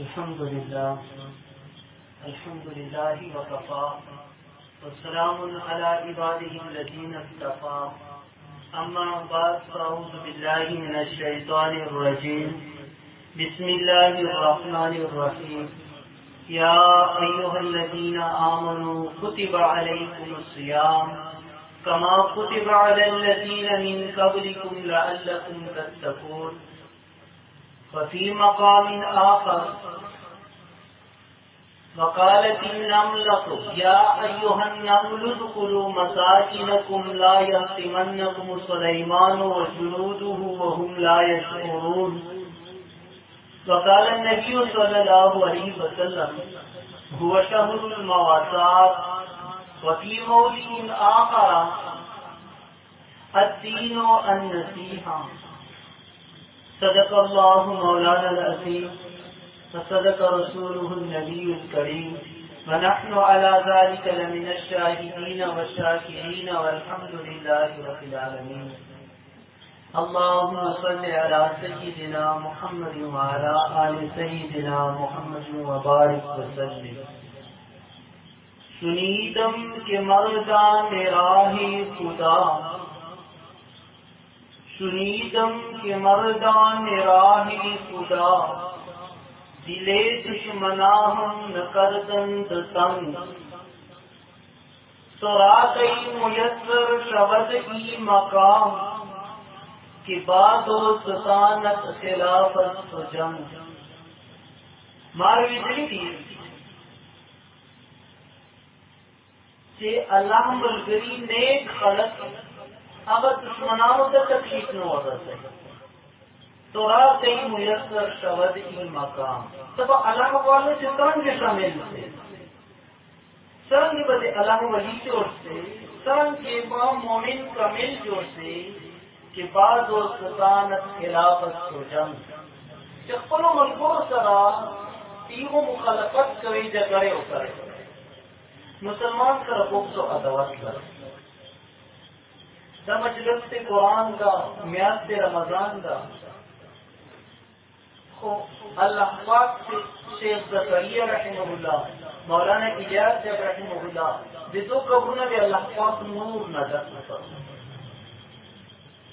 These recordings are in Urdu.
الحمد لله الحمد لله وكفى، والسلام على عباده الذين اصطفى. أما بعد، فأعوذ بالله من الشيطان الرجيم. بسم الله الرحمن الرحيم. يا أيها الذين آمنوا، كتب عليكم الصيام كما كتب على الذين من قبلكم لعلكم تتقون. وفي مقام آخر وقالت النملة يا أيها النمل ادخلوا مساكنكم لا يهتمنكم سليمان وجنوده وهم لا يشعرون. وقال النبي صلى الله عليه وسلم، هو شهر المواسات وفي موضع آخر، الدين النسيحة صدق الله مولانا العظيم. فصدق رسوله النبي الكريم. ونحن على ذلك لمن الشاهدين والشاكرين والحمد لله رب العالمين. اللهم صل على سيدنا محمد وعلى آل سيدنا محمد وبارك وسلم. سنیدم کے مردان راہ خدا. سنیدم کے مردان راہ خدا. دلے دشمنا ہم نہ کردند تنگ سوراقی میسر شبد کی مقام کے بعد و سطانت خلافت و جنگ ماروی دلی دی اللہ ملگری نیک خلق اگر دشمنانوں سے تکلیف نہ ہو رہا تو رات کئی میسر شبد کی مقام، تب اللہ والے سے سرنگ شامل تھے سرنگ بدے اللہ ولی جوڑ سے سرنگ کے ماں مومن کا مل جوڑ سے کہ بعد و سطانت خلافت کو جنگ۔ چپل و ملکوں سرا تیو مخالفت کرے جگڑے ہو کرے مسلمان کا رقوب تو ادوات کرے دا مجلس سے قرآن کا، میاد سے رمضان کا کو اللہ پاک سے شیخ زکریہ رحمہ اللہ، مولانا اجاز جب رحمہ اللہ یہ دو قبروں بھی اللہ پاک نور نظر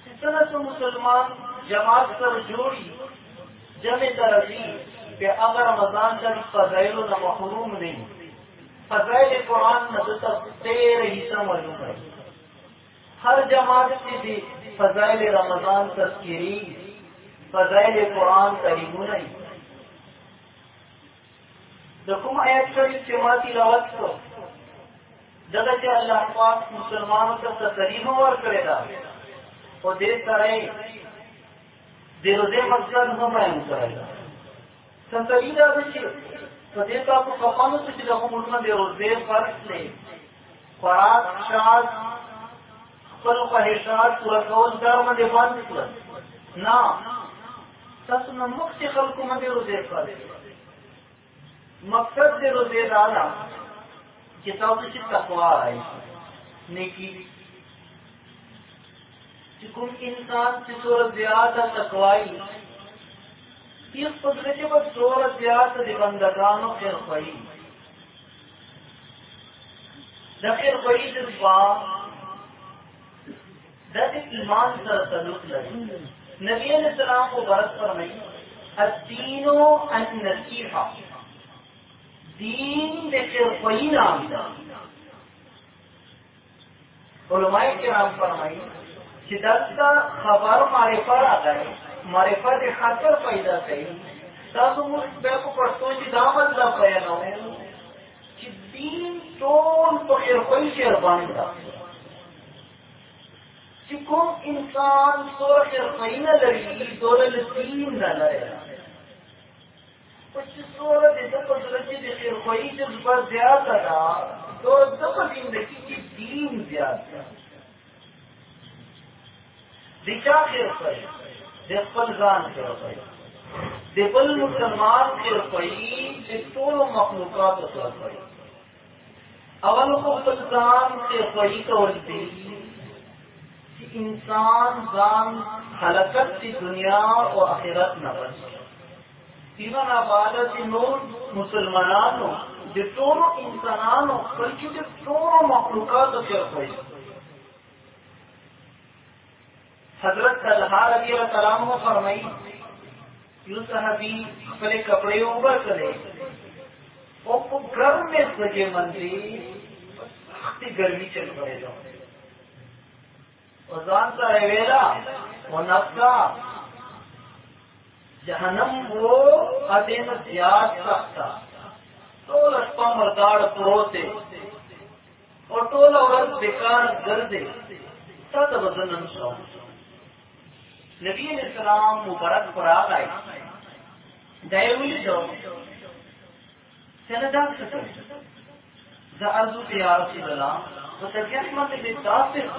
اتنا تو مسلمان جماعت کر جوڑی، جمع درجی کہ اگر رمضان کا فضائل نہ محروم نہیں، فضائل قرآن نہ تیرے حصہ معلوم ہے ہر جماعت کی بھی فضائل رمضان تذکری فضائل قرآن قریب نہیں رقم ایت کری جماعتی لوت کو۔ جگہ سے اللہ پاک مسلمانوں کا تقریب اور کرے گا۔ اور دیر کرے دیر دے مقصد نہ بیان کرے گا۔ تقریب آدھے تو دیر کا آپ کو کپانوں سے رقم اٹھنا دیر دیر فرق لے۔ خوراک شاد خپل خواهشات پورا کول دا باندې باندې کړل نه تاسو نو مخکې خلکو باندې روزه مقصد دې روزه دا نه چې تاسو تقوا راي نیکی۔ چې کوم انسان چې سور زیاده تقوای یې خپل کې په سور زیاده دي بندگانو خیر خوایي د خیر خوایي د ځوان دس ایمان سر تعلق لگی۔ نبی علیہ السلام کو برت فرمائی، الدینو النصیحہ۔ دین دیکھے کوئی نام دا علماء کرام فرمائی کہ دس کا خبر معرفت آ گئے معرفت خاطر پیدا کئی تاسو ملک بے کو پڑھتو جی دا مطلب بیان ہوئے کہ دین ټول په خیر خوئی شیر باندې چې کوم انسان سور خیرخینه لري سور لسین نه لري او چې سور د ده په زړه کې د خیرخویي جذبه زیاته ده نو دین زیات ده د چا خیرخویي د خپل ځان خیرخویي د بل مسلمان خیرخویي د ټولو مخلوقاتو خیرخویي اول خو خپل ځان دي انسان ځان خلقت کی دنیا او آخرت نہ بچ ایمان عبادت نور مسلمانانو د ټولو انسانانو بلکې د ټولو مخلوقاتو کې خوښ حضرت طلحہ رضی اللہ تعالیٰ عنہ فرمائی، یوں صحابی خپل کپڑے اوبر کرے او په ګرم میں سجے مندي سختی ګرمي چل پڑے دو او ځان سره ویلا او نفسا جہنم وہ ادین زیاد سختا ټول شپه مرداړ پروت دی او ټول بیکار ګرځي تا ته بدنن نبی علیہ السلام مبارک پر آگئی دائیولی جو سندا سکر ذا ارزو تے یا رسول اللہ و تبیت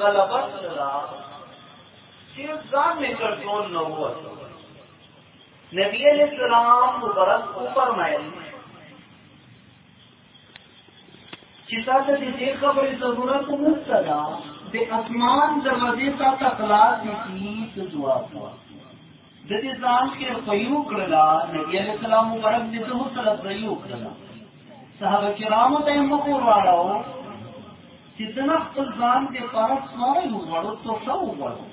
غلبت اللہ چیر زان میں کنٹرول نہ ہوا نبی علیہ السلام مبارک اوپر محل چتا ته دې خبرې ضرورت نشته دا د اسمان دروازې تا ته خلاص دعا کوه د دې ځان کې خیو کړلا نبی عليه السلام مبارک دې ته سره خیو کړلا صحابه کرامو ته موږ ورواړو چې څنګه خپل ځان کې پاره تو څو وغوړو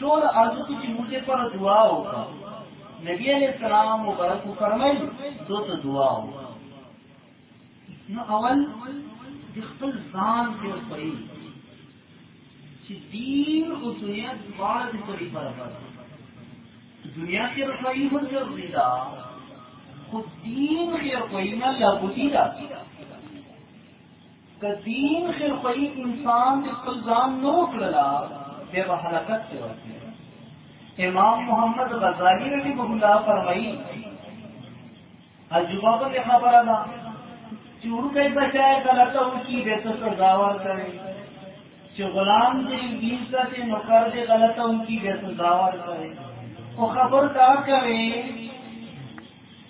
ټول ارزو چې موږ پر دعا وکړو. نبی علیہ السلام مبارک فرمایي دوته دعا وکړو. نو اول، د خپل ځان کې چې دین او دنیا دواړه د پرې برابر دنیا کې رسوي هم ضروري ده. خو دین خیر کوي نه لابودي ده انسان د خپل ځان نو کړلا به په حرکت ته ورته امام محمد غزالی رحمه الله فرمایي عجوبہ کو پر خبر ده چور کئی بچائے غلط ان کی بے تو سزاور کرے۔ جو غلام جی دے بیس کا سے نکر دے غلط ان کی بے سزاور کرے۔ وہ خبر کار کرے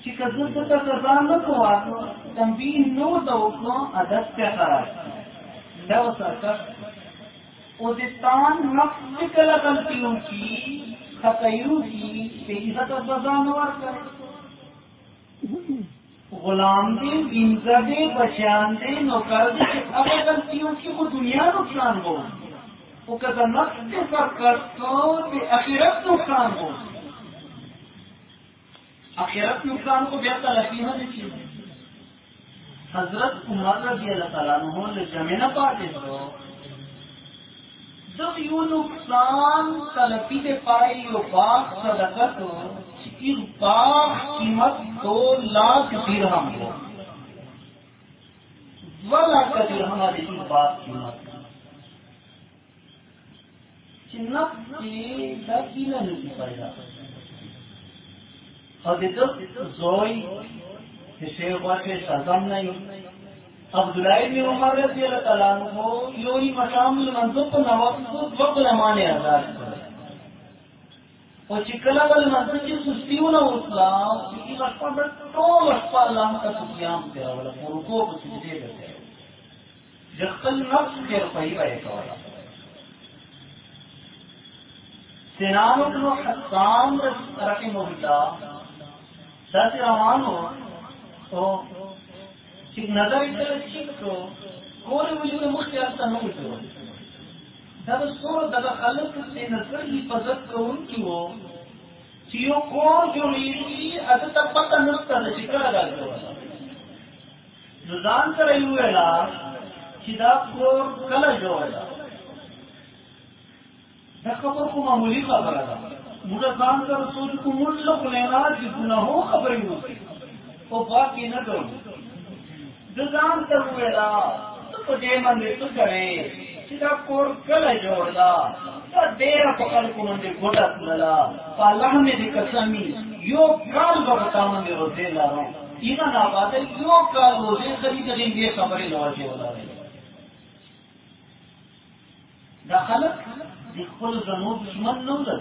کہ کزد کا سزا نہ کو آتو تنبیہ نو دو کو عدد پہ خراب لو سرکت او دستان نفس کلا غلطیوں کی خطیوں کی بے عزت و سزا نوار کرے غلام دے انزا دے، بچیان دے، نوکر دے اگر غلطیوں کی وہ دنیا نقصان ہو۔ وہ کدا نفس کے سر کر تو تے اخرت نقصان وو ہو اخرت نقصان کو بیا تلقی ہونے چاہیے حضرت عمر رضی اللہ تعالیٰ عنہ نے جمع نہ پاتے تو جب یوں نقصان تلقی دے پائی یو باغ صدقہ تو اس باغ قیمت دو لاکھ درہم ہو۔ دو لاکھ کا درہم ہماری اس باغ قیمت۔ چنپ کے دکی نہ نہیں پیدا اور دیکھو زوئی شیخ واقع سزم نہیں عبداللہ بن عمر رضی اللہ تعالیٰ عنہ یوی مقام المنصب کو نواب وقت رمانے آزاد کرے. او چې کله بل منځ کې سستیونه وکړه چې هغه په ټول خپل الله ته سفیان دی او له ورکو په سجدي ده د خپل نفس کې رفعي وایي کوله سنان بن حسان رحمه الله داسې روانو او چې نظر یې سره چیک کو کور ولې مخکې تاسو نه وځو دا د څو د خلک چې نظر حفاظت کوونکی وو چې یو کور جوړیږي اته ته پته نشته چې کله راځي نو ځان سره یو ویلا چې دا کور کله جوړه دا خبر کو معمولی خبره ده موږ ځان سره سوچ کو موږ له نه چې ګناهو خبرې وکړي او باقي نه کوو د ځان سره ویلا ته دې باندې څه کوي چې دا۔ کور کله جوړلا دا ډېر په خلکو باندې ګوډه کړلا په الله مې دې یو کال به تا باندې روزه لارو اینا نه باندې یو کال روزه خرید دې دې خبرې لوځي ولاره دا خلک د خپل زمو دشمن نه ولر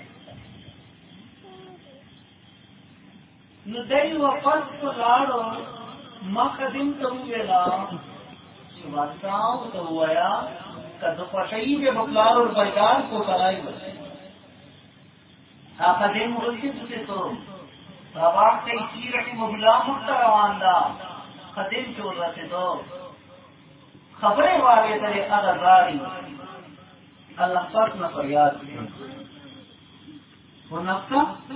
نو دی واپس په ما قدم ته وویلا چې ورتاو ته ووایا که د خوښۍ به بپلار او پیدار کو کړای هغه دې مرشد څه ته بابا ته چې رحم الله روان ده قدم چې ورته خبره واغې ته هغه زاري الله پاک نه فریاد۔ ونفسه ته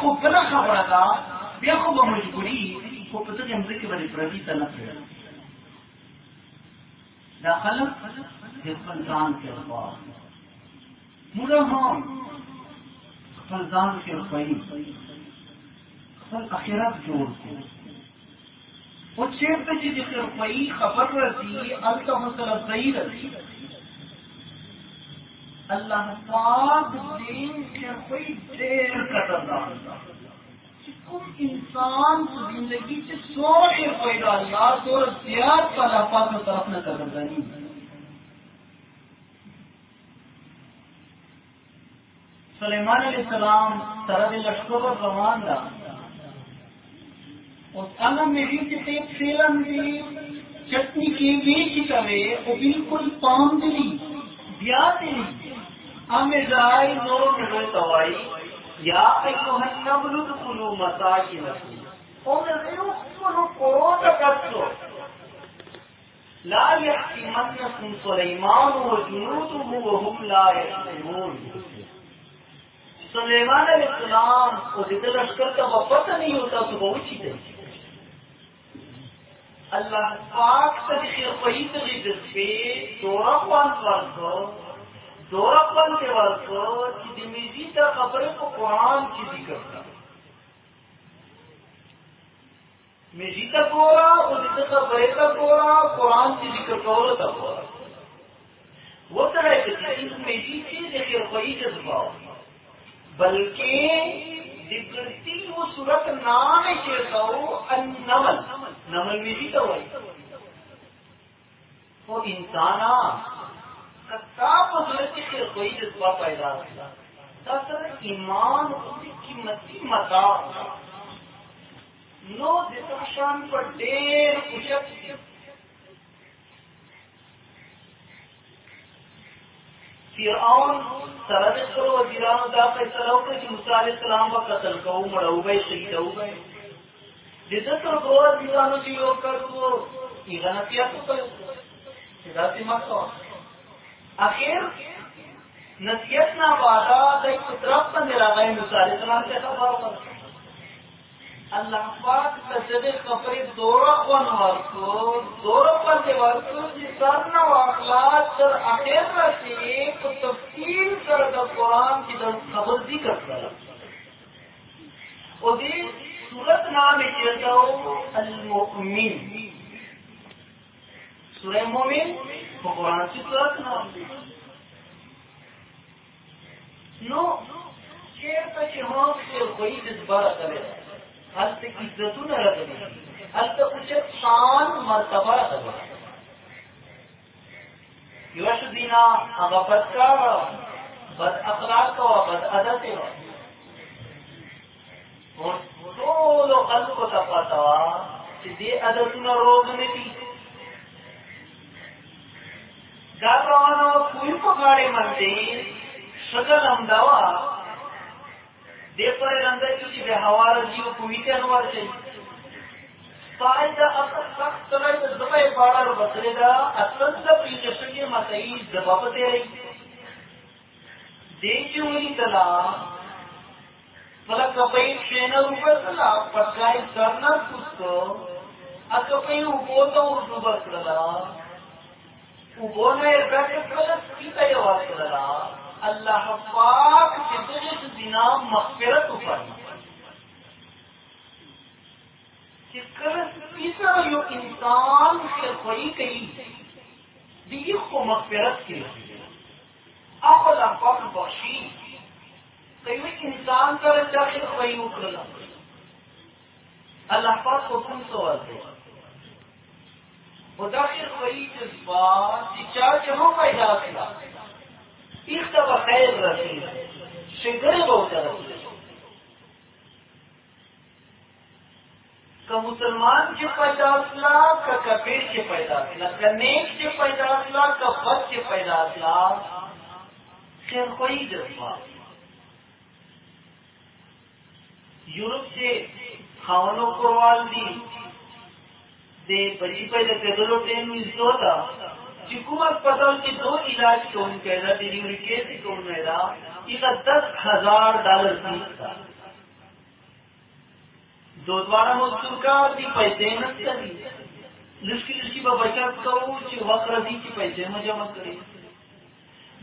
خو بل خبره ده؟ بیا خو به مجبوری خو په دغه مځکه باندې پرتی ته نه دا خلق د خپل ځان کې ورپا موږ هم خپل ځان کې ورپا خپل اخرت جوړ کړو. وہ چیرته چې د خرفئی خبر راځي رسی الته مسله صحیح رسی الله پاک دین دې خرفئی ډېر قدردان کوم انسان په زندگی کې څو خرفئی دا الله تو زیات په الله پاک طرف نہ نه قدردانی سلیمان علیہ السلام سره د لشکر روان ده میری کسی فلم دی چٹنی کی بیچ کرے، وہ بالکل پام دلی بیا دلی ہمیں جائے نو ملے دوائی یا ایوہ النبل دخلو مساکی نسو لا يحكمنكم سليمان وجنوده وهم لا يحكمون سلیمان علیہ السلام کو ذکر لشکر کا پتہ نہیں ہوتا تو بہت چیزیں اللہ پاک طریقے وہی طریقے سے دورہ پان ورکو دورہ کے ورکو کہ تا خبریں کو قرآن کی ذکر کا میزی تا گورا اور جیسے خبریں کا گورا، قرآن کی ذکر کا ہو تا گورا۔ وہ طرح کہ میزی سے دیکھے وہی جذبہ۔ بلکہ دګرتی و صورت نام چیرته او النمل۔ نمل وی ته وای او انسان کتا په صورت کې کوئی جذبه پیدا دا سره ایمان او قیمتي متا نو د شان په ډېر فرعون سره د خپل وزیرانو دا فیصله وکړه چې موسی علیه السلام به قتل کوو مړو به شهید وبه د دې تر دوه وزیرانو چې یو کړو هغه نصیحت وکړ چې دا سیمه کو نصیحت نه بادا د طرف باندې راغی موسی علیه السلام ته خبر ورکړ اللہ پاک تجد خبر دورا قوان ورکو دورا قوان دے ورکو جی سرنا واقلات در اخیر رسی کو تفصیل کر دا قرآن کی در خبر ذکر کر او دی سورت نام چیتا ہو المؤمن۔ سورہ مومن وہ قرآن کی سورت نام دی۔ نو چیر تا چی ہم سے کوئی دس بارا کرے ہلت عزتوں نہ رکھنی ہلت کچھ شان مرتبہ رکھنا یوش دینا اگر بد کا بد اخلاق کا بد ادب ټول خلکو ته پتا چې دې عادتونه روز نه دي دا چې به هوا راځي او کوي ته نو ورشي پای دا اصل سخت سره د دا اصل تلا شینا روپے تلا کرنا کچھ اکا پئی اوبوتا اردو بکرلا اوبونا ارگاٹ کیتا اللہ پاک کے دغه مغفرت وکړي چې کله سپیڅه یو انسان چې خوې کوي دیگه خو مغفرت کړي اخو الله پاک بخشي کوي انسان سره چې خوې وکړل الله پاک کو کوم سوال دی و داخل جذبات چې چا چې مو پیدا کړل اختبا خیر رسید شکر بہت رسید کا مسلمان کے پیدا اسلا کا کبیر کے پیدا اسلا کا نیک کے پیدا اسلا کا بد کے پیدا اسلا خیر کوئی جذبہ یورپ سے خاونوں کو وال دی۔ دے بجی پہ گدلو ٹین میں حکومت پتل کے دو علاج کون کہہ ڈلیوری کیسے کون کہہ رہا یہ دس ہزار ڈالر فیس تھا۔ دو دوارا مزدور کا بھی پیسے نہ چلی لشکی لشکی با بچت کرو چی وقت رضی چی پیسے میں جمع کرے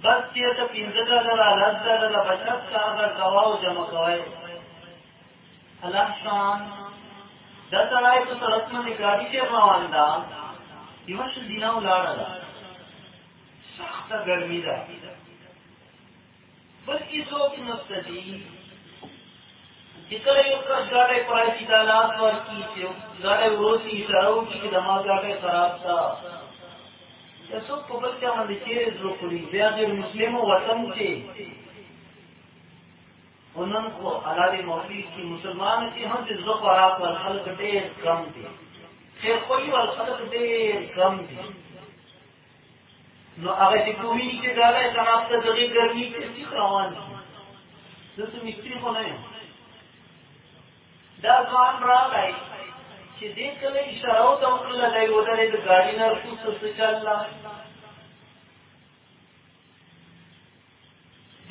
بس چیئے تا پینزہ ڈالر لس ڈالر بچت کا اگر گواہ جمع کوئے اللہ شان۔ دس اڑائی تو سڑک میں نگاری سے روان دا یہ وش دینا الاڑا دا سخت گرمی دا بلکہ سوچ مستدی جکر یو کس گاڑے پرائی چی دالات ور کی چیو گاڑے وروسی اشارو کی کہ دما گاڑے خراب تا یا سوک پا بلکہ من چیرے زرو کلی بیا غیر مسلم وطن چے انہوں کو حلال موفید کی مسلمان کی ہم سے زرو پراب پر خلق دیر کم دے خیر کوئی والخلق دیر کم دے نو هغه چې کومي چې ډاله خراب ته دغه ګرمي کې څه روان دي زه مستری خو نه یم دا ځوان راغی چې دې کله اشاره او وکړه لګای ودرې د ګاډي نه رسو څه چللا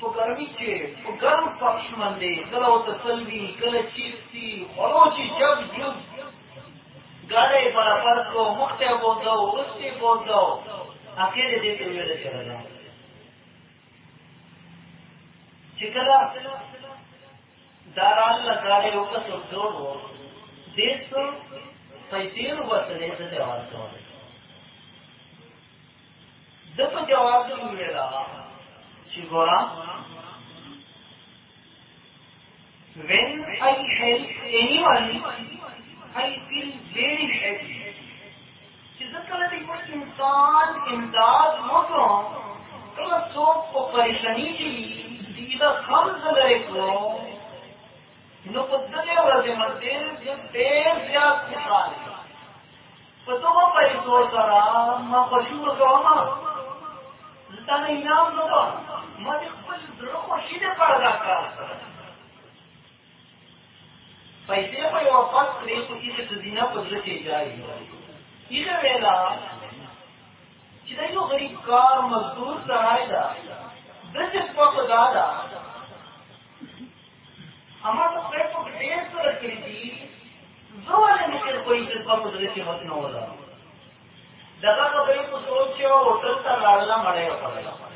تو گرمی کے تو گرم پخش مندے کلا وہ تسلوی کلا چیپسی خروچی جب. جب گاڑی برابر کو مختے بول رستے بول دو دیتے ہوئے چلا جاؤ چکلا دارال لگاڑے ہوگا تو جوڑو دیش تو پیسے وسلے سے جواب کو جب جواب جو میرا. شگورا when I help anyone, I feel very happy. جس کله د انسان امداد وکړو کله څوک په پریشانی کې سیدھا خمس لري کو نو په دغه ورځې باندې ډېر زیات خوشاله په پیسو سره ما خوشي وکړم ما دې خپل زړه خوشي دې کړه دا کار پیسې په یو وخت ویلا چې دا غریب کار، مزدور سړی دا دغه په دادا ہمارا پیٹ کو ڈھیر تھی والے کوئی قدرت نہ دگا کو سوچو ہوٹل کا لاڑنا مڑے پڑے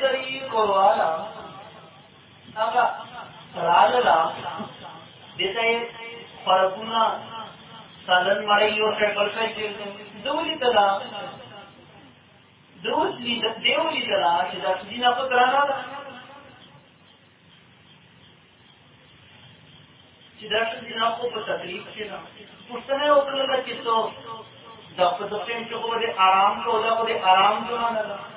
شریف کو والا لالا جیسا فرقنا کو په تکلیف کې نه پښتنه چې څو په دې آرام کو دا په آرام جو نه نه دیو ویل چې دورا وخت مستاده چې هسپتال کې پرې مجبوری د وجه نه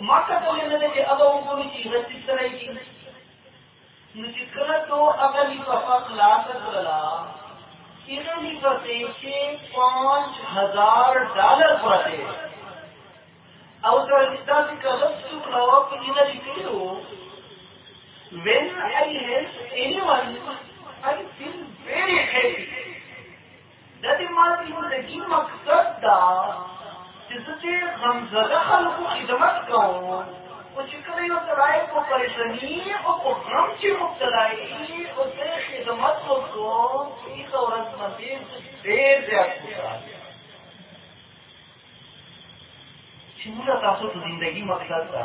ماتا تو انہوں لفافے کے پانچ ہزار ڈالر پڑے او سر لستا سے when I help anyone, I feel very happy. That is my زندگی مقصد دا چې غم زده خلکو خدمت کوم او چې کله یو سړی په او په غم چې مبتلا او د خدمت وکړو هیڅ ورځ باندې ډېر زیات خوشحاله چې موږ تاسو زندگی مقصد دا۔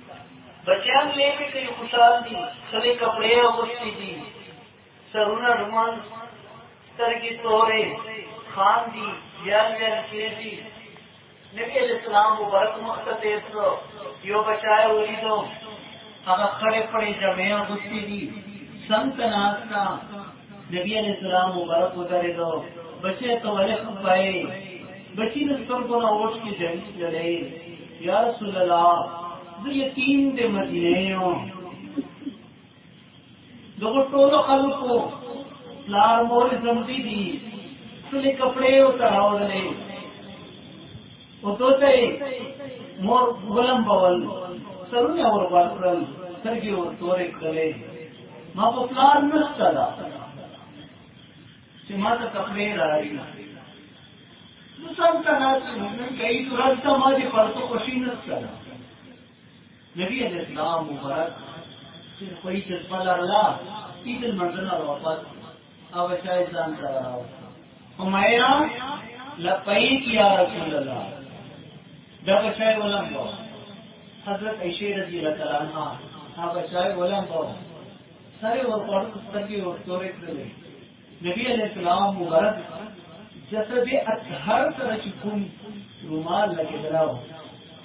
بچیان لے کے کئی خوشحال دی سلے کپڑے اغسطی دی سرونا رومان سر کی تورے، خان دی بیال بیال کے دی۔ نبی علیہ السلام مبارک مختص یو بچائے ولیدو هغه خړې پړې جمعې اغوستې دي سم ته ناستا نبی علیہ السلام مبارک ودرېدو بچے ته ولې خپای بچی د سترګو نه اوښ کې جنګ یا رسول الله زه یتیم د مدینه یم دغه ټولو خلکو پلار مور زمدي دي ټولې کپڑے او تراولې او دوته مور غلم بول۔ سرونه اور ورکړل سرګي اور تورې کړلې ما په پلان نشته دا۔ چې ما ته کپڑے راځي نو څنګه راځي نو کئی ترات ته ما دې پرتو خوشي نشته نبی علیہ السلام مبارک چې کوئی چې په الله عید المنزل اور واپس اب او شاید ځان ته راو همایا لبیک یا رسول الله دا بچای ولم بو حضرت عائشہ رضی اللہ تعالی عنہ۔ ها بچای ولم بو سارے اور پڑھ سترگی اور تورے کړلې نبی علیہ السلام مبارک، جسد اطهر سره چې کوم رومال لګې دراو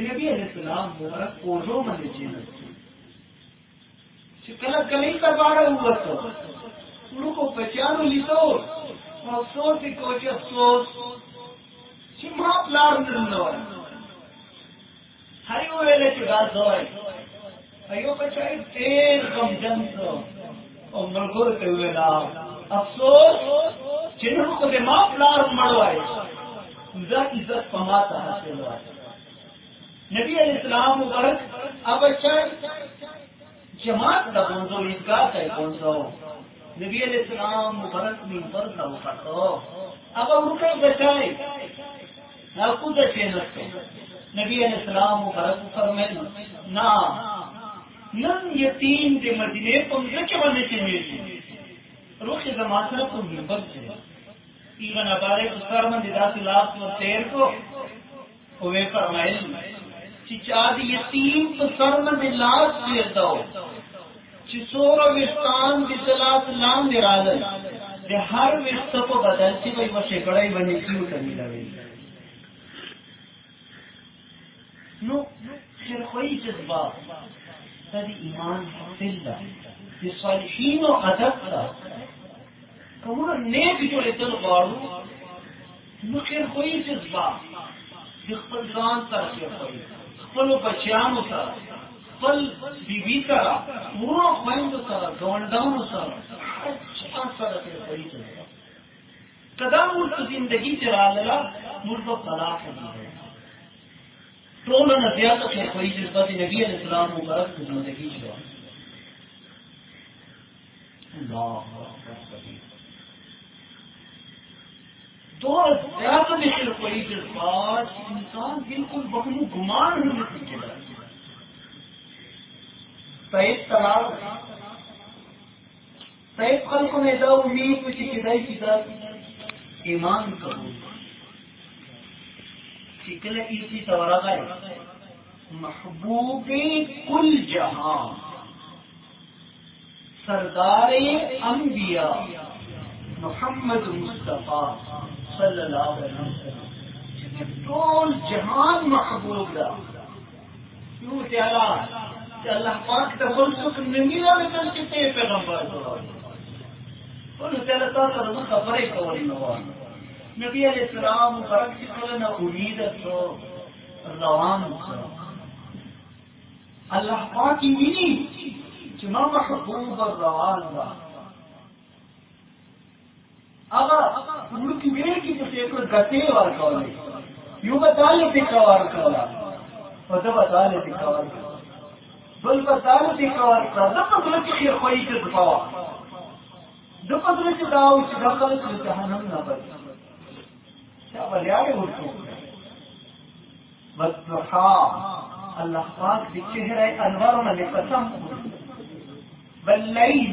نبی علیہ السلام مبارک کو شومن دین جنت کله کلی کا بارا ہوا تو۔ ان کو پہچانو لی تو افسوس۔ ہی کو افسوس چې پلار نن وای هر یو ویلې چې دا کم جن افسوس۔ چې نو کو دې ما پلار مړوای عزت پما ته حاصل وای نبی علیہ السلام مبارک اب اچھا، جماعت دا بونزو عیدگاہ ته بونزو نبی علیہ السلام مبارک منبر ته وکړو اب ورکه بچای خود نستے نبی علیہ السلام مبارک فرمائیں نا نن یتیم دے مدینے پم کے بننے کے میری روح زمانہ کو منبر سے ایون ابارے کو سر من دیدا لاس و تیر کو ہوئے فرمائیں چاد یتیم تو سر من لاس دے دو چسور وستان دی تلاس لام دے رالل دے ہر وست کو بدلتی بھائی وہ شکڑائی بنی کیوں کرنی لگے نو خیرخواهی جذبه تد ایمان فلہ د صالحینو ادب تا کومه نیک جوړېدل غواړو نو، خیر خوې جذبه د خپل ځان سره خیر خپل بچیانو سره خپل بیبي سره ورو خويندو سره ګاونډانو سره هر اچھا سره خیر خوې کدا موږ په زندگی کې راغلا موږ په طلاق دي ټول نه زیاته خیر خوې جذبه نبی علیہ السلام مبارک زندگی شو اللہ۔ تو زیادہ میں کوئی جذبات انسان بالکل بہن گمان ہونے کی چلا۔ سید تمام سید خلق میں دا امید میں چکدائی کتاب ایمان کرو چکل اسی تورا گئے محبوب کل جہاں۔ سردار انبیاء محمد مصطفیٰ۔ صلی اللہ علیہ وسلم. ٹول جہان محبوب دا کیوں تعالی کہ اللہ پاک ته ورسوک نمیلا وکړ چې ته پیغمبر وایي ټول تعالی تاسو سره خبرې کولې نو نبی علیہ السلام مبارک چې کله نه امید سو روان سو الله پاک یې ویني چې ما محبوب روان دا هغه ورکی ویل کی په څیر غته ورکولې یو بتاله ټیکا ورکولا او دا بتاله ټیکا ورکولا بل بتاله ټیکا ورکولا دا په دې کې خیر خوې کې ځپاوا د په دې کې دا او چې داخل کې جهنم نه پي چا بلیاړې ورکو والضحى الله پاک د چهره انوار نه قسم۔ باللیل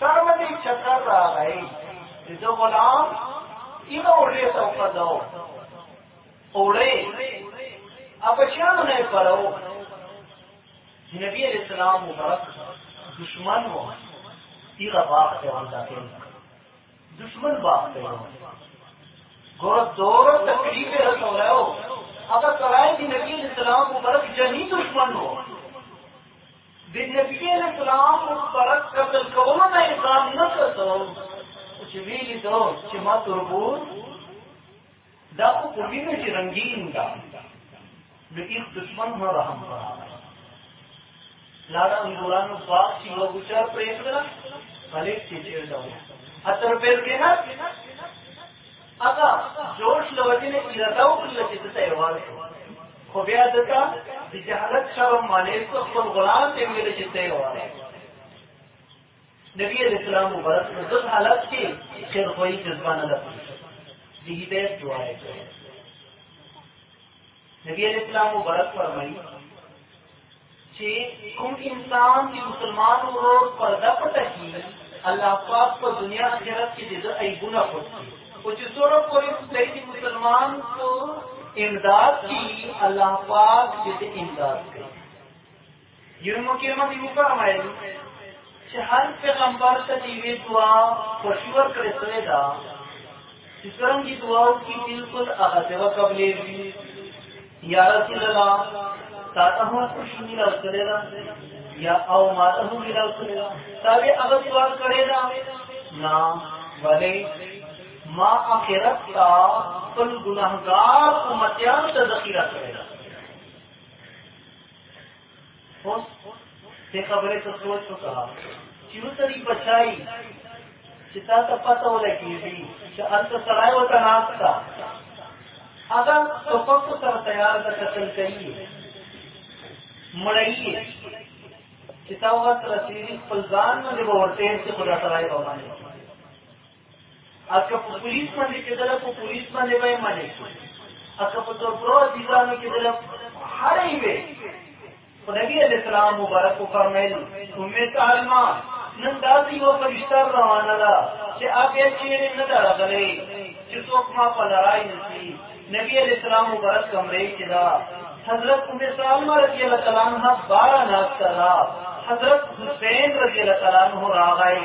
اسلام سرمدی چکر را گئی جو غلام این اوڑے سوکا دو۔ اب شان نے کرو نبی علیہ السلام مبارک دشمن ہو۔ یہ باپ سے ہم جاتے دشمن باپ سے گور دور تکلیف رسو رہے ہو اگر کرائے کہ نبی علیہ السلام مبارک جنی دشمن ہو۔ نبی علیہ السلام مبارک قتل کولو نه انسان نه کړو چې ویلی دو چې ما تربور دا خو په وینه چې رنگین دا۔ نو ایک دشمن هو رحم کرا لاړه انګورانو پاک چې یو ګچا پرې کړل خلیق چې چې دا اتر پیر کې نه اګه جوش لوځي نه اراده وکړل چې ته یې وایې خو بیا دته د جهالت شرم معنی کو خپل غلام ته ویل چې ته وایې نبی علیہ السلام مبارک د حالت کې خیر خوې جذبانه ده. د هدایت دعا ہے نبی علیہ السلام مبارک فرمائی چې کوم انسان چې مسلمان ورور پرده پټه کی الله پاک په دنیا آخرت کې د ایبونه پټي او چې سوره پورې د مسلمان کو امداد کی اللہ پاک جیسے امداد کی یوں کی رحمت یوں فرمائے کہ ہر پیغمبر سے دیوی دعا خوشور کرے سوے دا اس طرح کی دعاؤں کی بالکل احاطے و قبلے بھی یا رسول اللہ تاتا ہوں خوشی ملا کرے گا۔ یا او ماتا ہوں ملا کرے گا۔ تاکہ اگر سوال کرے گا نہ بھلے ماں آخرت کا خپل ګناهګار امتیانو ته ذخیره کړی ده اوس دې خبرې ته سوچ وکړه چې یو سړي بچای چې تا ته پته ولګېږي چې هلته سړی ورته ناست ده هغه ټوپک سره تیار ده قتل کوي مړی چې تا هغه سره سیري خپل ځان باندې به خدا سړی به باندې اکه په پولیس باندې کېدل په پولیس باندې به باندې اکه په پرو دي کېدل هرې وي نبی علیہ السلام مبارک کو فرمائل ام سالما نن داسي و فرشتہ روانه ده چې هغه چیرې نه درغلې چې څوک ما په لړای نشي نبی علیہ السلام مبارک کمرے کې دا حضرت ام سالمہ رضی اللہ تعالیٰ عنہ بارہ ناز کرا حضرت حسین رضی اللہ تعالیٰ عنہ راغائی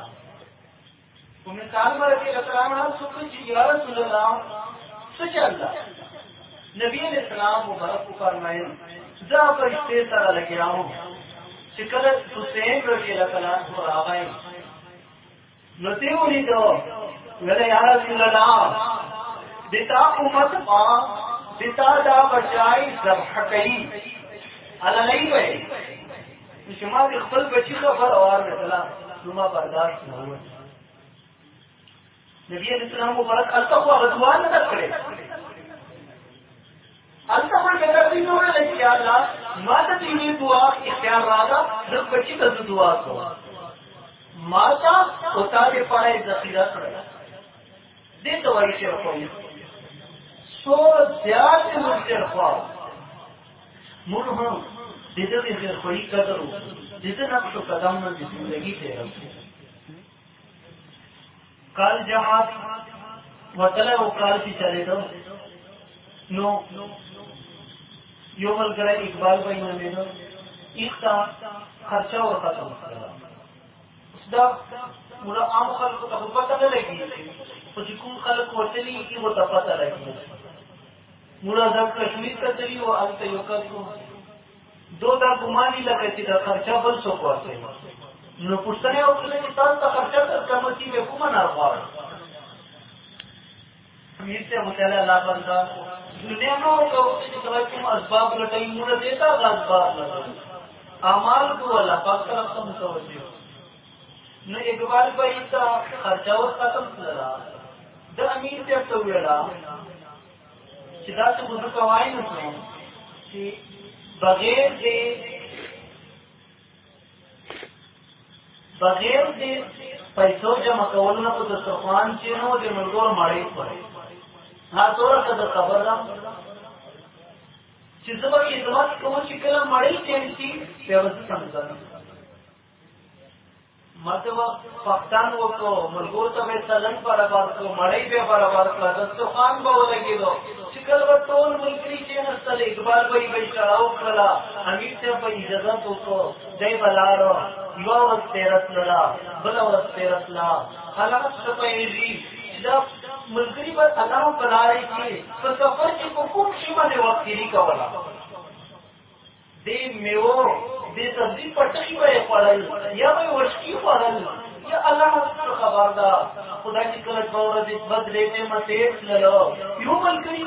مثال مرګ له کلام نه څوک چې یا رسول الله سچ الله نبی علیہ السلام مبارک کو فرمائے ذا فرشتے سره لګیا ہوں چې کله حسین رضی الله تعالی عنہ راغی نو تی ونی ته ویل یا رسول الله دتا امت ما دتا دا بچای ذبح کړي الا نه وي چې ما د خپل بچی خبر اوار مثلا نو برداشت نه وای نبی علیہ السلام مبارک التقوا غدوان نه کړې التقوا کې درې نور نه چې دعا، اختیار راغله د بچی ته دعا کوم ماتا ہوتا کے پڑے ذخیرہ کړه دې ته سو زیات مستر خوا مونږ هم د دې قدر وکړو د دې نقش قدم نه زندگی ته راځو کال جماعت وتله او کال چې چلے دو۔ نو یو ملګری اقبال بھائی نه مینو ایکتا خرچه ور ختم کړه دا موږ عام خلکو ته پته نه لګي خو چې کوم خلک ورته نه کی وو ته پته لګي موږ دا کشمیر ته تللی او هلته یو کال دو دا ګماني لکه چې دا خرچه بل څوک ورته نو پوښتنه وکړه چې تاسو ته خرچه تر کومه چې به کومه نه غواړي امیر سے مطالعہ اللہ بندہ دنیا میں وہ کہو کہ کوئی کوم اسباب لٹائی مولا دیتا گا اسباب لٹائی اعمال کو اللہ پاک طرف سے متوجہ نو ایک بار بھائی تا خرچہ و ختم کړه د امیر ته ته ویلا چې دا څه بده کوي نو چې بغیر دې بغیر دې پیسو جمع کول نه په دسترخوان چې نو د ملګرو ماړې پړې ها تور کده خبر ده؟ چې زما کې زما کوم چې کله مړی چینسي په وسه څنګه مطلب پښتان وکړو ملګرو ته به سلام برابر کړو مړی به برابر کړو دسترخوان به ولګېدو چې به ټول ملګري اقبال به به چړاو امیر ته وکړو ورځ ورځ حالات څه پیږي دا ملګری به الله په لارې کې په سفر کې په کوم شي باندې دې میو دې سبزی پټکی به خوړل یا به ورشکی خوړل یا الله څخه خبر ده خدای چې کله څوره دې بدلې للو یو ملګری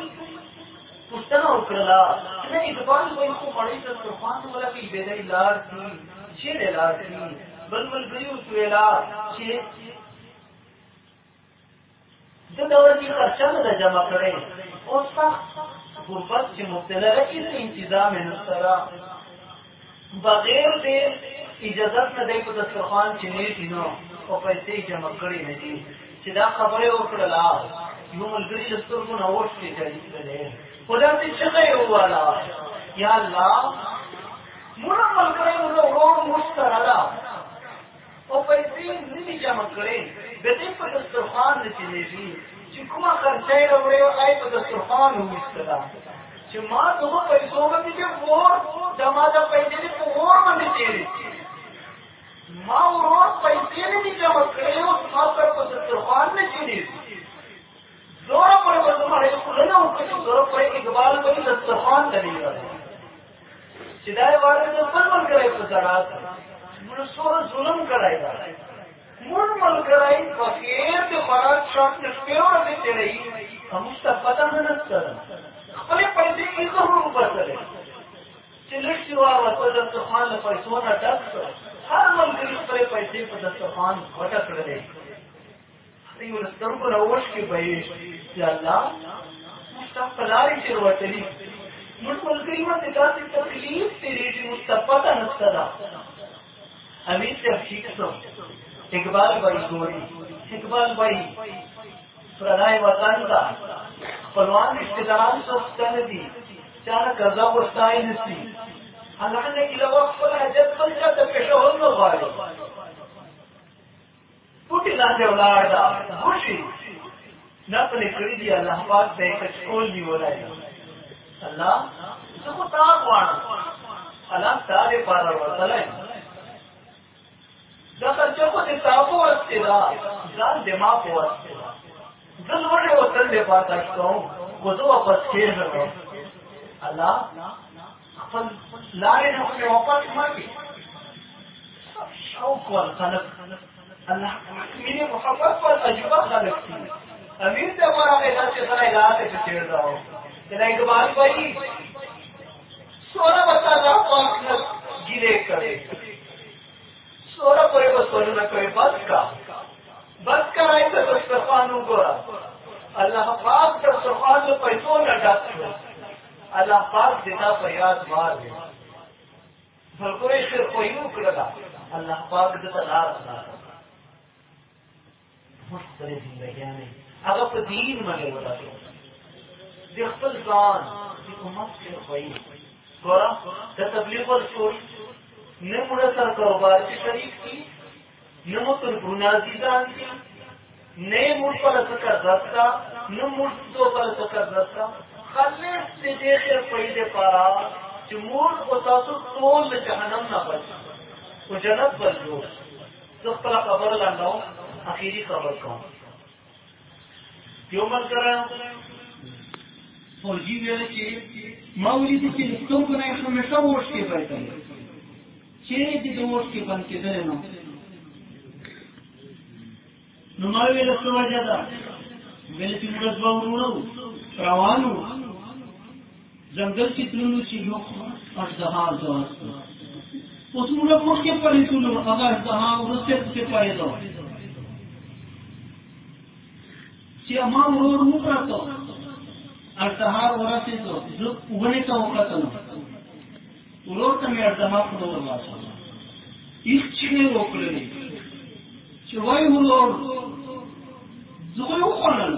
پښتنه وکړه چې نه اقبال به خو مړی ته طوفان ولا کې به دې لار دي چې لار دي بل ملګری وسویلا چې د دور کې خرچه نه جمع کړي او سخت غربت چې مبتلا رکی څه انتظام نه سره بغیر دې اجازه نه دی په دسترخوان چې نه دي نو، او پیسې جمع کړي نه دي چې دا خبره وکړه لا، یو ملګری د سترګو نه وښ کې ځای کړي خدا دې څنګه والا؟ یا الله موږ ملګری موږ ورور مسترالا او پیسې نه جمع کړي د دې په دسترخوان نه چلیږي چې کومه خرچه یې راوړې او آی په دسترخوان وستلا چې ما دغه پیسو باندې چې ور د ما د پیسې په ور باندې تیرې ما ورور پیسې جمع زور پر ورته خلنه او زور پر اقبال په دسترخوان ته نه چې دا یې واره د خپل ملګری په ځړا موږ سره ظلم کړای دا مون ملګری فقیر د خوراک شاک د سپیرو نه تیری هم ست پتا نه خپل پیسې یې زهرو بسلې چې لښتي وا وته د خان له پیسو نه ډک هر خپل پیسې په دسترخوان غټه کړلې. سترګو الله چې موږ داسې تکلیف نشته ده امیر صاحب ٹھیک سو اقبال بھائی گوری اقبال بھائی پردائے وطن کا۔ پلوان رشتے داران سوچتے دی چانا قرضہ ورسائی نسی اللہ نے کی لوگ خپل حاجت خپل چاته پېښه هم نه غواړي پټي لاندې ولاړ دا خوشي نه پلي کړی دی الله پاک دې کچکول دی ولای الله زه خو تا غواړم الله تعالی پاره ورتلای دا خرچه خو دې تاسو ورته دا ځان دماغ ورته زه وړه وتل دې پاتې کوم خو زه واپس کېږم الله خپل لارې نه خو واپس مګي شوق والقلب الله مینه محبت پر عجبه خلق دي امیر ته ورغه داسې سره علاج ته چیر داو دا اقبال بھائی، سورہ بتا دا پاک نہ گلے کرے۔ سورہ پورے بس سورہ نہ کرے، بس کا۔ بس کا رائے تو دسترخوان گورا اللہ پاک دسترخوان میں پیسوں نہ ڈاک اللہ پاک دیتا فریاد مار دے۔ بلکہ صرف کوئی کرلا اللہ پاک دیتا لار لگا ادا مختلف زندگیاں نہیں اگر تو دین ملے بتا دو خپل ځان د امت کې خوي ګورا د تبلیغ ور شوي نه موږ سره کاروبار کې شریک دي نه مو تر ګناه ځان دي نه موږ پر څه دستا نه موږ تو پر څه دستا۔ خلص دې دې خیر پیدا پارا چې موږ او تاسو ټول له جهنم بچ او جنت بل جوړ زه خپل خبر لاندو اخیری خبر کوم یو من کړه فوجی ویل چې ما ولیدل چې څوک نه همیشه وښ کې پاتې چې دې د وښ کې بند کېدل نو۔ نو ما ویل څه وجه ده. ویل چې موږ به ورونو روانو. ځنګل کې تللو چې یو اژدها ځواس اوس موږ مخکې پرې تللو هغه اژدها ورسته څه پایدو چې ما ورور مو پراته اژدها ورسته زه ونه ته وکړم ورور ته مې اژدها په ډول واچو هیڅ چې وکړلې چې وای ورور زه یو خلل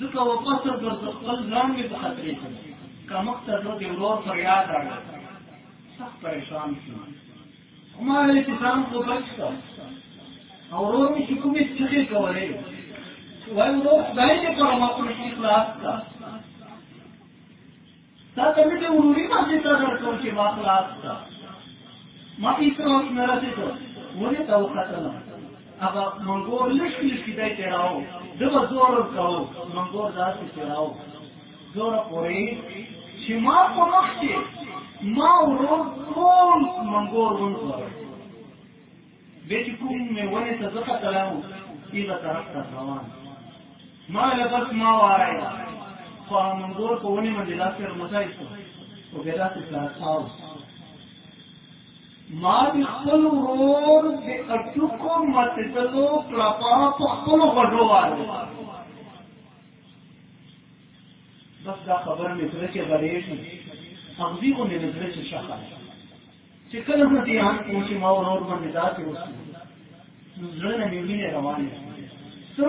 ځکه واپس ورته خپل ځان مې په خطرې کړ کمک ته نو ورور فریاد راغی سخت پریشان شو. ما ځان خو بچ کا او ورور مې کومې څه کولې وای ورور خدای دې پر ما کا. تا ته وروري ما چې تا چې ما کا. ما هیڅ نه راځي وختنه هغه منګور لښ لښ دای تیراو دغه زور کاو منګور داسې تیراو زور پورې چې ما په مخ ما ورور ټول منګور ونکړ به چې کوم مې ونه ته ځکه تلاو ایله طرف ته روان۔ ما له بس ما وای خو منګور په ونه باندې لاس سره مزای شو او بیا داسې تاسو ما د خپل ورور کلپا په خپل غړو بس دا خبر مې سره چې غړې شي اغزي کو مې نظر چې شخه چې کله مې ځان کو چې ما ورور باندې دا چې اوس نو زړه نه مې ویني روانه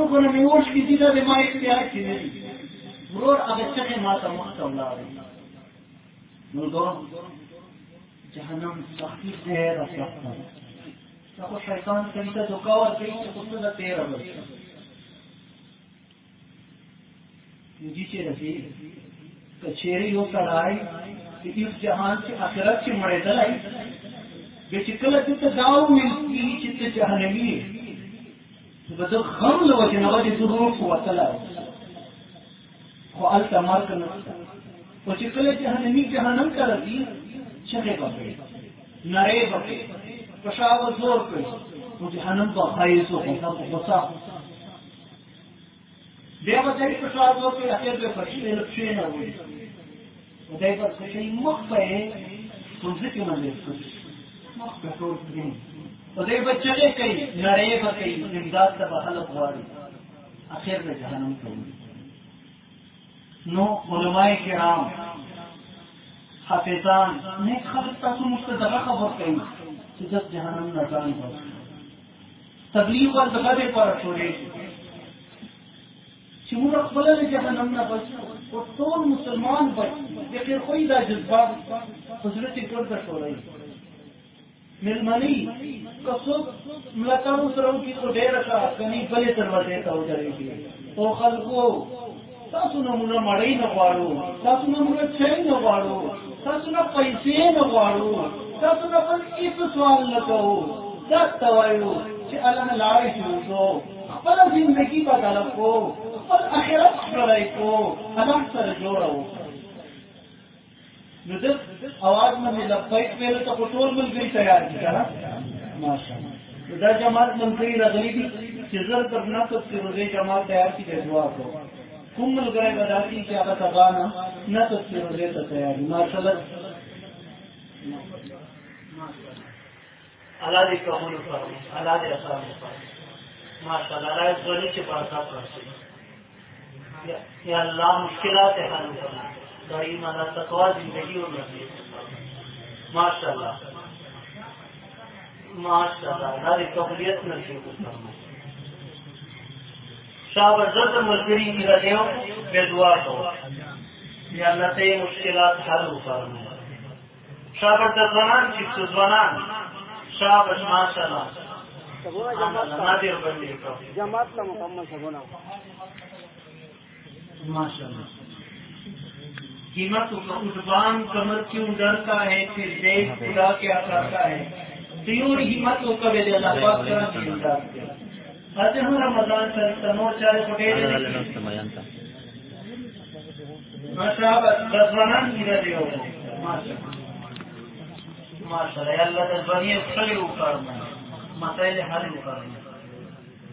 کو نه مې ورش کې دي دا اختیار کې نه دي ورور هغه چې ما ته مخ ته نو دوه جهنم سختی ډېره سخته ده دا شیطان سړي ته دوکه ورکوي چې خو څه ده تېره به شي نجي چې رسي که اس جهان چې آخرت چې مړېدلی بیا چې کله دې ته دا وویل کېږي چې ته جهنمي یې نو به ده خو هلته مرګ نشته خو چې کله جهنمي جهنم ته رسي چغې بکې نړۍ پشاو زور کوي او جهنم په خایسو غوسه په غوسه بیا به دې پشاو زور کوي اخر به پښې له پښې نه وي دای په څه مخ په ځکه باندې مخ په ټول کړي او دې بچلې کوي نړۍ به امداد ته به غواړي اخر به جهنم کوي نو علماء کرام حافظان، نیک خلق تاسو موږ ته دغه خبر کوي چې د جهنم نه ځان تبلیغ ول دغه لپاره شوړې چې موږ خپل له جهنم نه بچ او ټول مسلمان بچ د خیر خوې دا جذبات حضرت ټول ته شوړې ملمنی کڅو ملکانو سره کی کو ډېر کا کني بلې دروازې ته ودرېږي. او خلکو تاسو نه موږ مړی نه غواړو. تاسو نه موږ چي نه غواړو. تاسو نه پیسې نه غواړو. تاسو نه بل هیڅ سوال نه کوو. دا توایو چې الله لارې جوړو خپل ژوندۍ بدل کو خپل اخرت خپلای کو الله سره جوړو نو د اواز باندې لبیک ویل ته ټول ملګری تیار دي کنه ماشاءالله. دا جماعت ملګری راغلي دي، چې زر پر نه کو چې جماعت تیار کی دعا کو کوم ملګری بداسي چې هغه تبانه نه تو چې روزه ته تیار ماشاءالله الله دې قبول کړي الله دې آسان کړي ماشاءالله الله دې ځونی چې برکات ورکړي یا الله مشکلات حل کړي دائی مانا تقوا زندگی اور نصیب ماشاء اللہ ماشاء اللہ اللہ قبولیت نصیب فرما شاہ بزرگ ملگری کی رضیوں بے دعا کو یا اللہ تے مشکلات حل فرما شاہ بزرگ زنان اللہ نادر بندی کو جماعت کا مکمل سبونا ماشاء اللہ۔ قیمت قربان کمر کیوں ڈرتا ہے پھر دیکھ خدا کیا کرتا ہے۔ دیور ہمت ہو کبھی اللہ پاک کی رمضان رہے ہو ماشاء اللہ دسوانی مسائل حل کرنا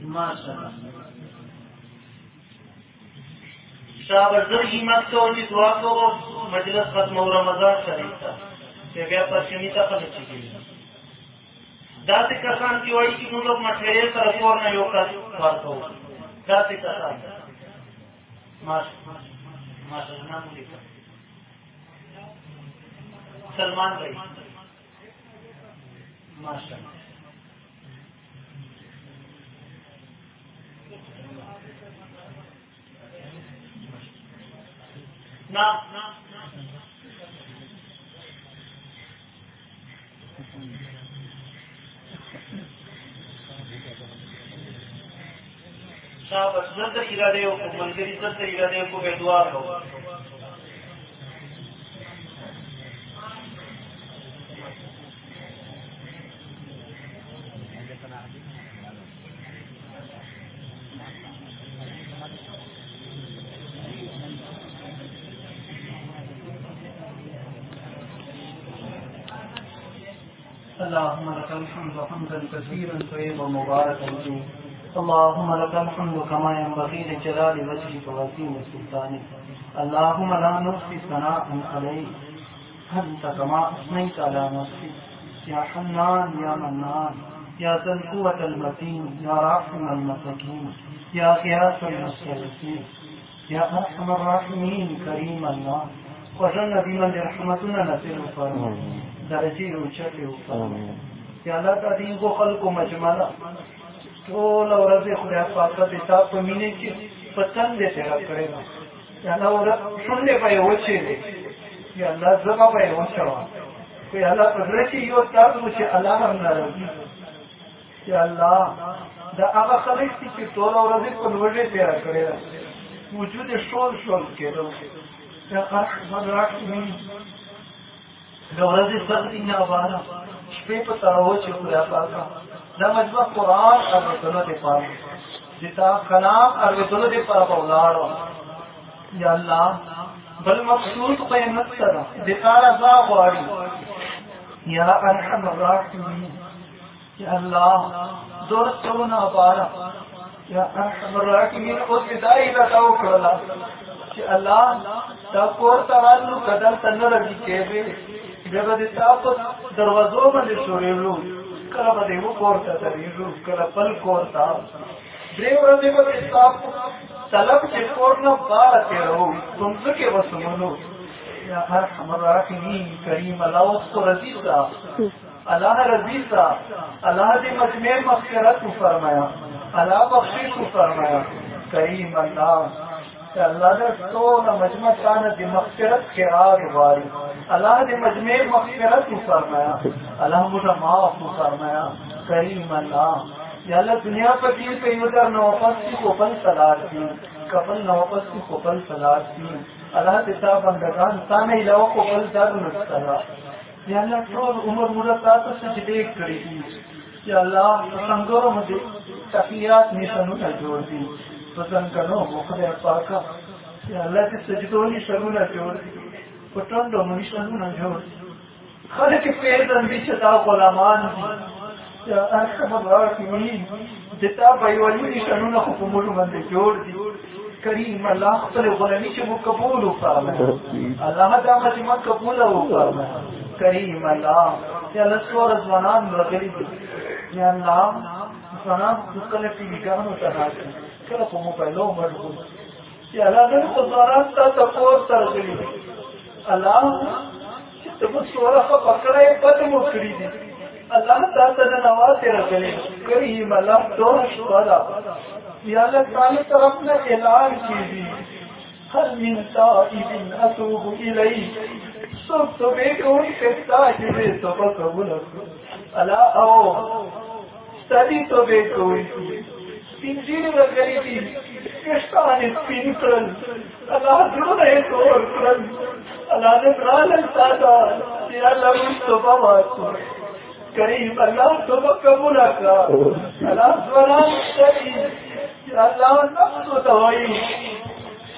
ماشاء اللہ شاہ بزر قیمت کو جس دعا کو مجلس ختم ہو رمضان شریف تھا کہ بیا تا خلق چکی داسی کسان کی وڑی کی ملک مٹھیرے سر کور نہ یو کس بارتا ہو کسان۔ سلمان بھائی۔ ماشاء اللہ۔ صاحب زد ارادے کو ملگری زد ارادے کو بے دعا ہو۔ اللهم لك الحمد حمدا كثيرا طيبا مباركا فيه. اللهم لك الحمد كما ينبغي لجلال وجهك وعظيم سلطانك. اللهم لا نحصي ثناء عليك. انت كما اثنيت على نفسك. يا حنان يا منان يا ذا القوة المتين يا راحم المساكين يا غياث المستغيثين يا ارحم الراحمين كريم الله وجل بمن رحمتنا نزل فرمان وکړي یا الله تا دې کو خلق مجملا. ټول ورځ خدای پاک دې تا په مینه کې پتن دې تیرا کړی یا الله ور شونډه په وچه دې یا الله زما په وچوا کو یا الله په درته یو تاسو چې الله هم ناراضي یا الله دا هغه خلک چې ټول ورځ په لوړې تیرا کړی وجود شول شول کېدو یا رحمت رحمت د ورځې سخت نه واره شپې په تراو چې خدای پاکا دا مجمع قرآن اور رسولو دے پاک۔ جتا کلام اور رسولو دے پاک اولاڑو یا اللہ، بل مقصود قیمت سرا جتا رضا غواری یا ارحم الراحمین یا اللہ، دور سونا بارا یا ارحم الراحمین او بدائی لتاو کرلا کہ اللہ دا کور ترالو قدر تنر کی کہے بیا به تا په دروازو باندې شورېږو کله به دې کور ته درېږو کله بل کور ته درې ورځې به ستا طلب چې کور نه بار تېرو څومځکې به سمونو یا ارحم الراحمین کریم الله اوس رضی سا اللہ رضی سا اللہ دی مجمع مغفرت فرمایا۔ اللہ بخشش فرمایا۔ کریم اللہ۔ اللہ دے ټول مجمع تانه د مغفرت خیرات غواړي الله دې مجمع مغفرت فرمایا۔ الله موږ معاف فرمایا کریم الله یا الله دنیا په کې په یو در نو پس کو بل صلات دي کفل نو پس کو بل صلات بندگان تانه علاوه کو بل در نو صلات یا الله ټول عمر موږ تاسو سجدي کړی دي یا الله څنګه مو تحیات نشانو جوړ دي پسند کرو موخر پاکا یا اللہ کے سجدوں کی سرونا جوڑ پٹن دو منی سرونا جوڑ خالے کے پیر دندی غلامان دی. یا ارحم الراحمین. جتا بایوالی نی سرونا حکمول مند جوڑ دی. کریم اللہ خپل غلامی چې مو قبول وکړه الله دا مجمع قبول وکړه کریم الله یا الله سور ځوانان راغلي دي یا الله ځوانان کله په ویګانو ته راځي کله په موبایلو مړ چې الله نن خو ځوانان ته تکور سره الله چې ته په سوره په پکړې پته مو کړی دي. الله نواز راغلي. کریم الله تو شکر یا الله تعالی طرف نه اعلان کیږي. هل من تائب اتوب الیه. سب تو بے کون کہتا ہے بے تو قبول اللہ او سدی تو بے کوئی سپین ورګری دي کښتانې سپین کړل الله زړونه یې تور کړل الله دې راغل کریم الله توبه قبول کړه الله ځوانان سړي الله نفس وتوي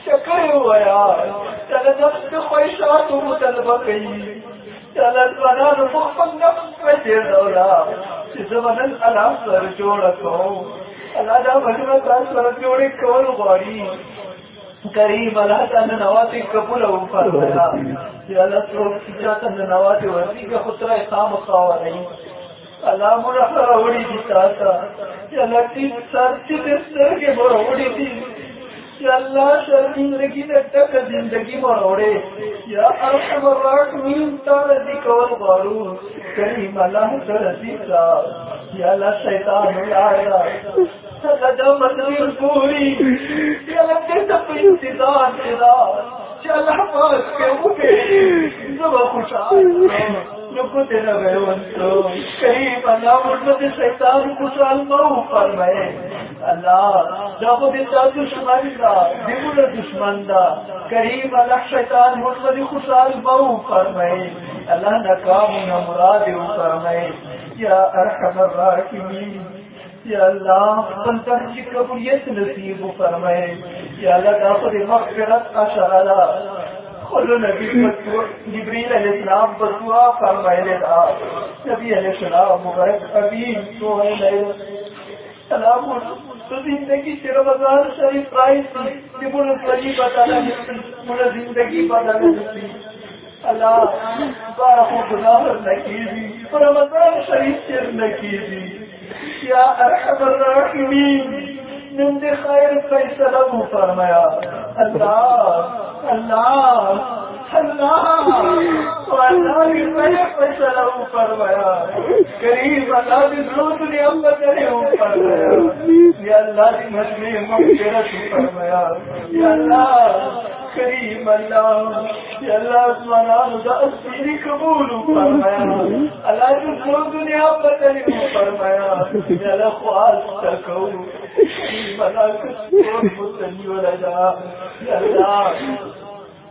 شکر ویا چل نفس خواهشات مطلبه کوي چل ځوانانو خپل نفس په دې ډول چې زمونږ اللہ دا مجمع تاس پر جوڑے کول غواړي کریم الله تعالی نواتی قبول او فرمایا۔ یا الله تو چاته نواتی ورتی که خطر اقام خاوري الله موږ سره وړي دي تاسو یا الله دې سر چې سرګه مور وړي دي یا الله شرمندگی نه ټک زندگی مور وړي یا ارحم الراحمین تعالی دې کول غواړو کریم الله سره یا الله شیطان ولاړا قدم تیر پوری یا انتظار تیرا چل کے زبا خوشحال نکو تیرا بیونتو اللہ مرمت شیطان خوشحال مو فرمائے، اللہ دیتا دشمن دا دیبول دشمن دا۔ کریم اللہ شیطان مرمت خوشحال مو فرمائے، اللہ نکام نمراد فرمائے۔ یا ارحم الراحمین یا اللہ خپل کی قبولیت نصیب فرمائے یا اللہ کا خود مغفرت اشارہ خلو نبی جبریل علیہ السلام پر فرمائے لگا نبی علیہ السلام مبارک ابھی تو ہے سلام تو زندگی سے رمضان شریف رائی تھی، کہ مجھے صحیح بتانا مجھے زندگی بتانا تھی اللہ بارہ گناہ نہ کیجیے، رمضان شریف سے نہ کیجیے۔ یا ارحم الراحمین من دے خیر فیصلہ مو فرمایا۔ اللہ اللہ اللہ اللہ کی خیر فیصلہ مو فرمایا۔ قریب اللہ کی ضرورت نے ہم بچے ہو فرمایا۔ یا اللہ کی مجمع مغفرت فرمایا۔ یا اللہ کریم اللہ یا اللہ آسمان دا اسیری قبول فرمایا اللہ جو جو دنیا پر بدل فرمایا یا اللہ خواہش تکو کریم کس متنی ولدا. یا اللہ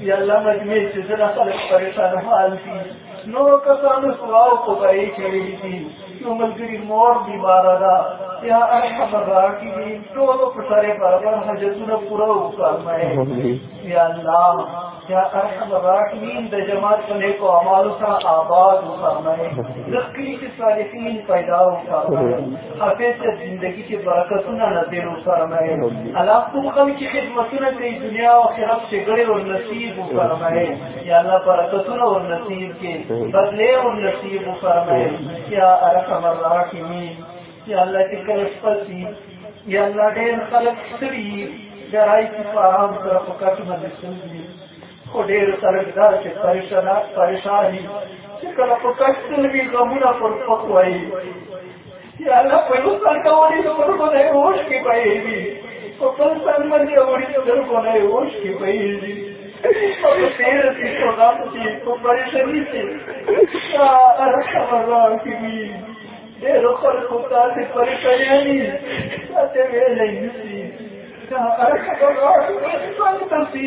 یا اللہ مجمع سے ذرا خلق پریشان حال کی۔ نو کسانو سواو کو بھائی کری تھی۔ کیوں ملگری مور بیمار دا۔ یا ارحم الراحمین ټول په سره برابر حاجتونه پوره وکړمه یا الله یا ارحم الراحمین د جماعت په نیکو اعمالو سره آباد وکړمه رزقی چې صالحین پیدا وکړمه حافظ ته زندگی کی کې برکتونه نصیب وکړمه الله کوم خلک چې خدمتونه کوي دنیا او آخرت کې ګړې ور نصیب وکړمه یا الله برکتونه ور نصیب کې بدلې ور نصیب وکړمه یا ارحم الراحمین۔ یا اللہ کی کرش پسی یا اللہ ډېر خلک ستړي ډرای چې فارام سره په کټ باندې سوي خو چې پریشان پریشان چې کله په کټ سوي غمونه پر پک یا الله په یو سر کوي نو پر باندې هوش کې پېږي په بل سر باندې وړي نو در هوش کې پېږي او په تیر کې په غم په پریشانی کې یا ارحم الراحمین ډېر خلکو تاسې پریشانیانې تاسې ویلی نشي او بیا تاسو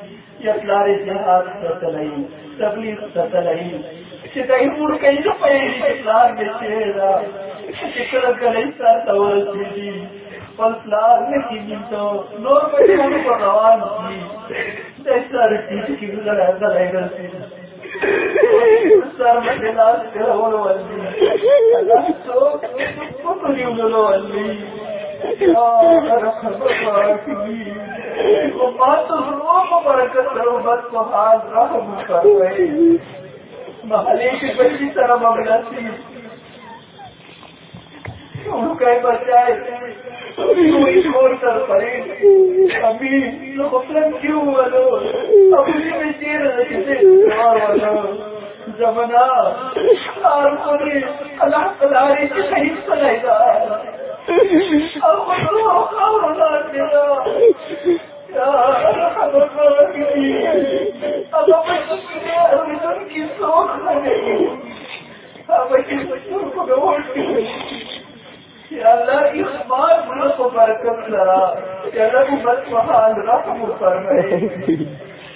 دي یا پلار جهاد ته تلای مور کوي چې په دې پلار دې شه سر ته ورسېږي خپل پلار نه کیږي ته نور بچیان په روان دي د سر کې چې ګلای غلای رسېږي سر مجھے لاس کرول واللی اللہ تو محلے کی بچی طرح معاملہ تھی ان کا بچائے چھوڑ کر پڑے ابھی مسلم کیوں والو ابھی میں چیر رکھتے زمنا اور اللہ تعالی کی صحیح صلاح اللہ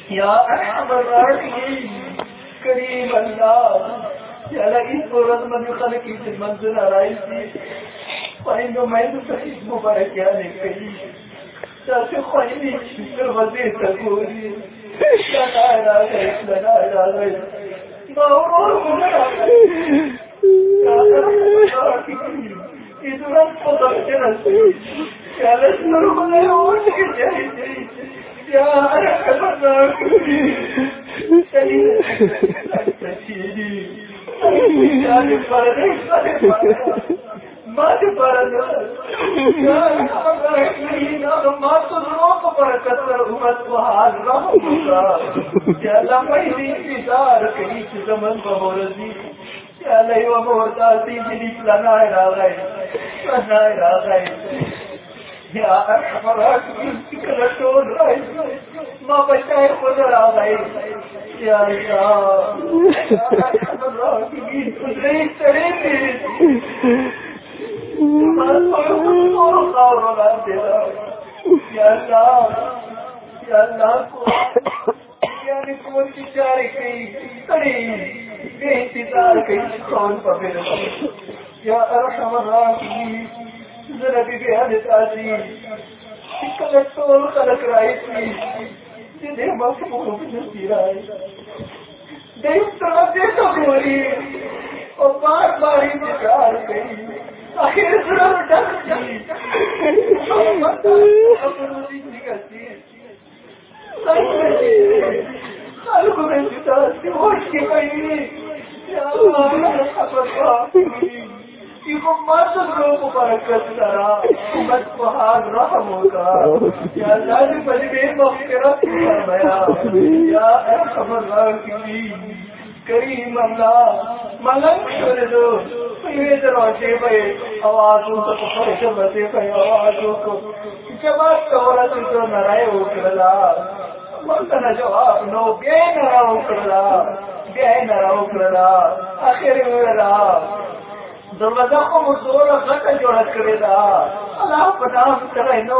یا کریم اللہ اس قرآن من خلقی سے منزل آرائی تھی خواہنو میں تو صحیح مبارکیانے کئی تاکہ خواہنی شکر وزیر تکوری لنا علاقہ لنا علاقہ مورور منا بچائے خود آ گئے یا انتظار بار بار انتظار گئی کریم اللہ ملنگ شردو پیوے پہ، آوازوں کو پریشر بتے پہ، آوازوں کو۔ جواب کورا تو نرائے اکرلا جواب، نو، بے نرا اکرلا بے نرا اکرلا آخر دروازہ کو مزور کرے دا اللہ پناہ کرے نو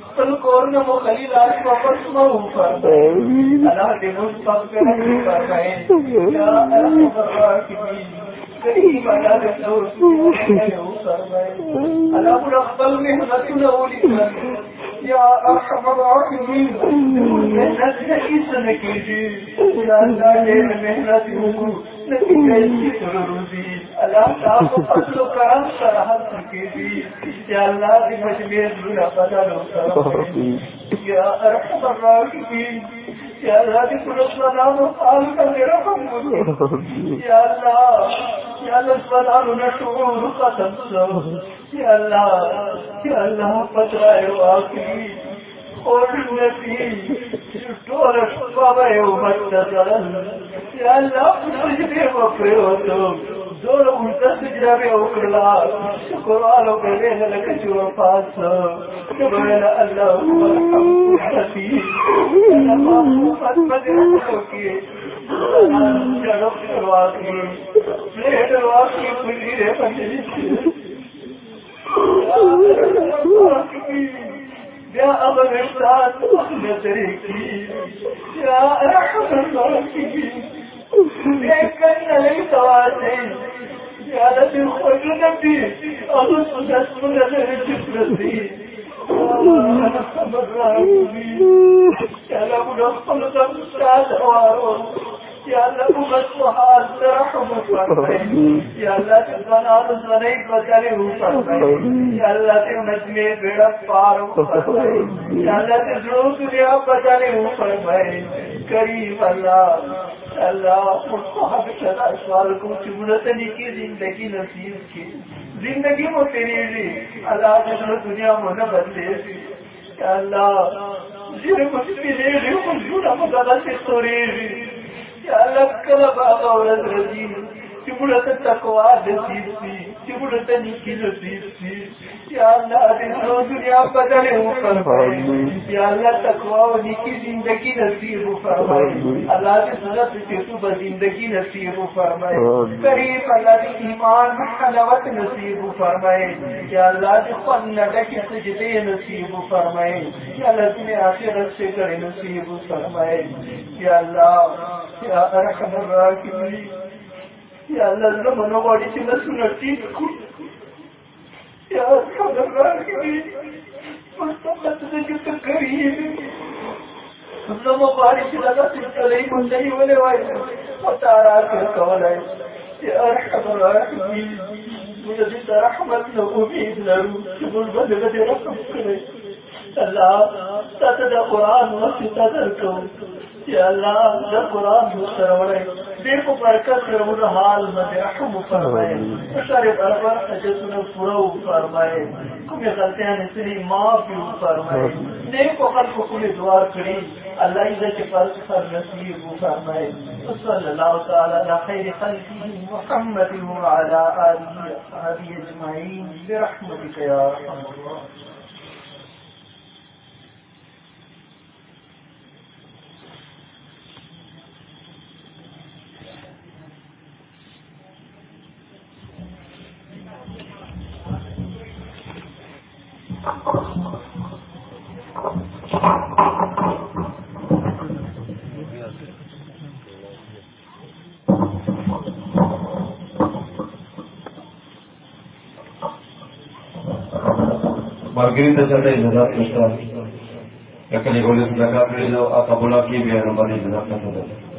خپل کورونه مو خلیل آج واپس اللہ یا محنت نہیں سن کی محنت اللہ تعالیٰ و کرم کی یا اللہ کی بدل و کرم یا ارحم الراحمین یا اللہ پرس و نام کا میرا حمد یا اللہ یا اللہ سلام قسم سو یا اللہ یا اللہ پترائے واقعی اور نبی ٹول بابا امت یا اللہ ہو دور الٹا سجدہ میں اکرلا شکر آلو کے لے لک جو پاس۔ سبحان اللہ مرحم حسین اللہ۔ محمد مدرسوں کی جڑک کرواکی پلیٹ واقعی کلی رے پنجلی يا أبا الإحسان نتركي يا أرحم الراحمين لكن ليس واسعين يا الذي خرج نبي أغسط اسمنا للجسرتي الراحمين يا لم نخلق یا اللہ کو حال سے رحم یا اللہ کے بنار زنی بچارے ہو فرمائے یا اللہ کے نجمے بیڑا پار ہو فرمائے یا اللہ کے جو دنیا بچارے ہو فرمائے کریم اللہ۔ اللہ اس کو حق چلا سوال کو چمنتنی کی، زندگی نصیب کی۔ زندگی وہ تیری لی اللہ کے جو دنیا میں نہ بدلے اللہ جنہیں کچھ لے لی کچھ جھوٹا مدد سے سوری یا اللہ کلا بابا ورد رجیم چبڑت تقوی نصیب سی نصیب دنیا بدلے فرمائے یا اللہ تقوی و نیکی زندگی نصیب فرمائے اللہ دن سنت زندگی نصیب فرمائے قریب اللہ دن ایمان حلوت نصیب فرمائے یا اللہ دن خون نڈک سجدے نصیب فرمائے یا اللہ دن آخرت سے کرے نصیب فرمائے یا اللہ یا ارحم الراحمین یا اللہ زنا منوواڑی چې نسو نصیب کو یا ارحم الراحمین مستقبت دې چې کریم زما لگا یا ارحم الراحمین رحمت امید لرو درکو یا اللہ، جب قرآن دوسرا وڑے دیر برکت حال میں رحم فرمائے۔ سارے برابر پورا فرمائے۔ غلطیاں نسلی معاف بھی فرمائے۔ نیک کو اللہ عزت کے فرض پر نصیب فرمائے۔ صلی اللہ تعالی علی خیر محمد وعلى اجمعین۔ یا رحم اللہ Margarita Janda Izadab Ustaz. Yang kali boleh sedekah beliau, apa bola kibir yang balik sedekah